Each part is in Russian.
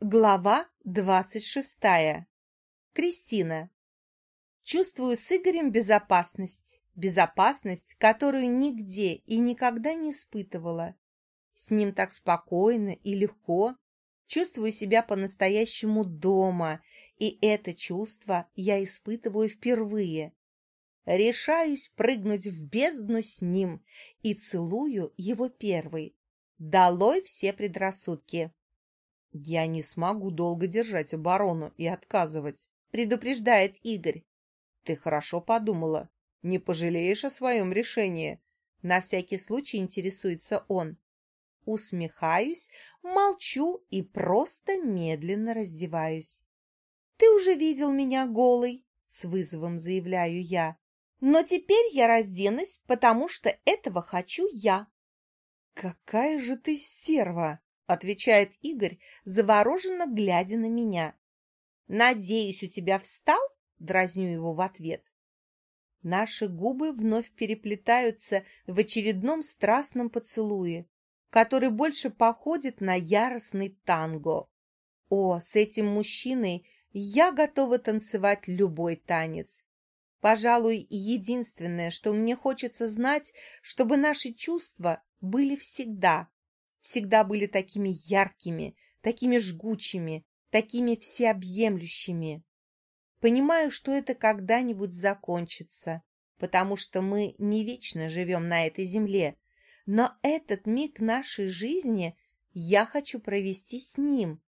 Глава двадцать шестая. Кристина. Чувствую с Игорем безопасность. Безопасность, которую нигде и никогда не испытывала. С ним так спокойно и легко. Чувствую себя по-настоящему дома, и это чувство я испытываю впервые. Решаюсь прыгнуть в бездну с ним и целую его первый. Долой все предрассудки. «Я не смогу долго держать оборону и отказывать», — предупреждает Игорь. «Ты хорошо подумала. Не пожалеешь о своем решении?» На всякий случай интересуется он. Усмехаюсь, молчу и просто медленно раздеваюсь. «Ты уже видел меня голой», — с вызовом заявляю я. «Но теперь я разденусь, потому что этого хочу я». «Какая же ты стерва!» Отвечает Игорь, завороженно глядя на меня. «Надеюсь, у тебя встал?» — дразню его в ответ. Наши губы вновь переплетаются в очередном страстном поцелуе, который больше походит на яростный танго. О, с этим мужчиной я готова танцевать любой танец. Пожалуй, единственное, что мне хочется знать, чтобы наши чувства были всегда, всегда были такими яркими, такими жгучими, такими всеобъемлющими. Понимаю, что это когда-нибудь закончится, потому что мы не вечно живем на этой земле, но этот миг нашей жизни я хочу провести с ним,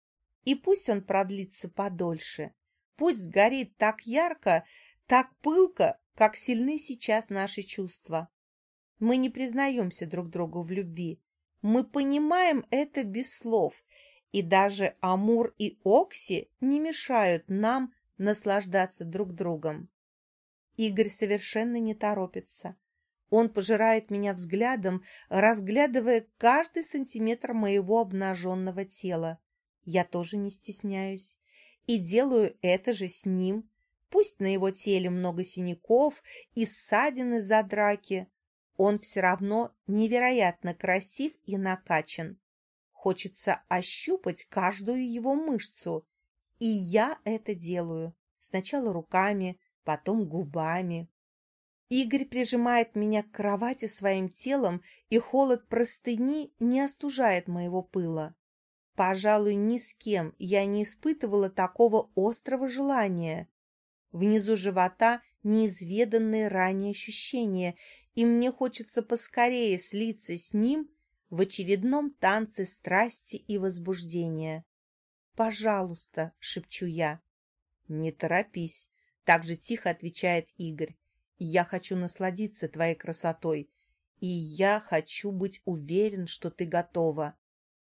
и пусть он продлится подольше, пусть сгорит так ярко, так пылко, как сильны сейчас наши чувства. Мы не признаемся друг другу в любви, мы понимаем это без слов, и даже Амур и Окси не мешают нам наслаждаться друг другом. Игорь совершенно не торопится. Он пожирает меня взглядом, разглядывая каждый сантиметр моего обнаженного тела. Я тоже не стесняюсь и делаю это же с ним. Пусть на его теле много синяков и ссадин из-за драки, он все равно невероятно красив и накачан. Хочется ощупать каждую его мышцу. И я это делаю. Сначала руками, потом губами. Игорь прижимает меня к кровати своим телом, и холод простыни не остужает моего пыла. Пожалуй, ни с кем я не испытывала такого острого желания. Внизу живота неизведанные ранее ощущения, и мне хочется поскорее слиться с ним в очередном танце страсти и возбуждения. «Пожалуйста», — шепчу я. «Не торопись», — так же тихо отвечает Игорь. «Я хочу насладиться твоей красотой, и я хочу быть уверен, что ты готова».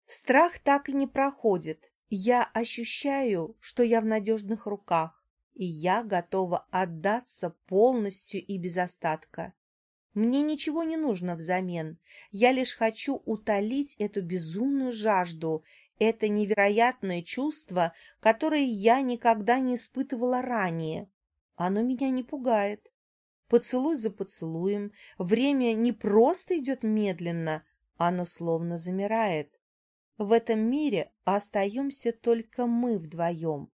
Страх так и не проходит. Я ощущаю, что я в надежных руках, и я готова отдаться полностью и без остатка. Мне ничего не нужно взамен. Я лишь хочу утолить эту безумную жажду, это невероятное чувство, которое я никогда не испытывала ранее. Оно меня не пугает. Поцелуй за поцелуем, время не просто идет медленно, оно словно замирает. В этом мире остаемся только мы вдвоем.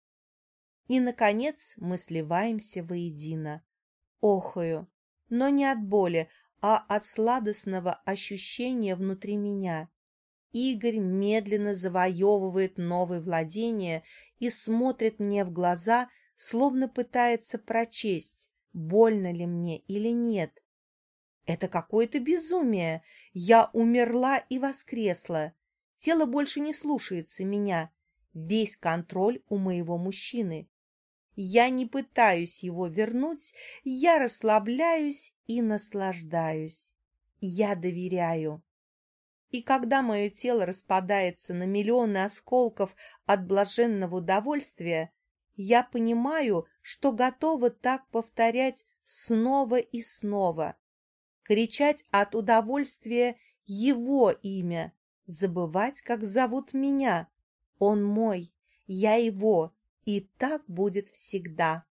И, наконец, мы сливаемся воедино. Охаю, но не от боли, а от сладостного ощущения внутри меня. Игорь медленно завоевывает новые владения и смотрит мне в глаза, словно пытается прочесть, больно ли мне или нет. Это какое-то безумие. Я умерла и воскресла. Тело больше не слушается меня. Весь контроль у моего мужчины. Я не пытаюсь его вернуть, я расслабляюсь и наслаждаюсь. Я доверяю. И когда мое тело распадается на миллионы осколков от блаженного удовольствия, я понимаю, что готова так повторять снова и снова, кричать от удовольствия его имя, забывать, как зовут меня. Он мой, я его, и так будет всегда.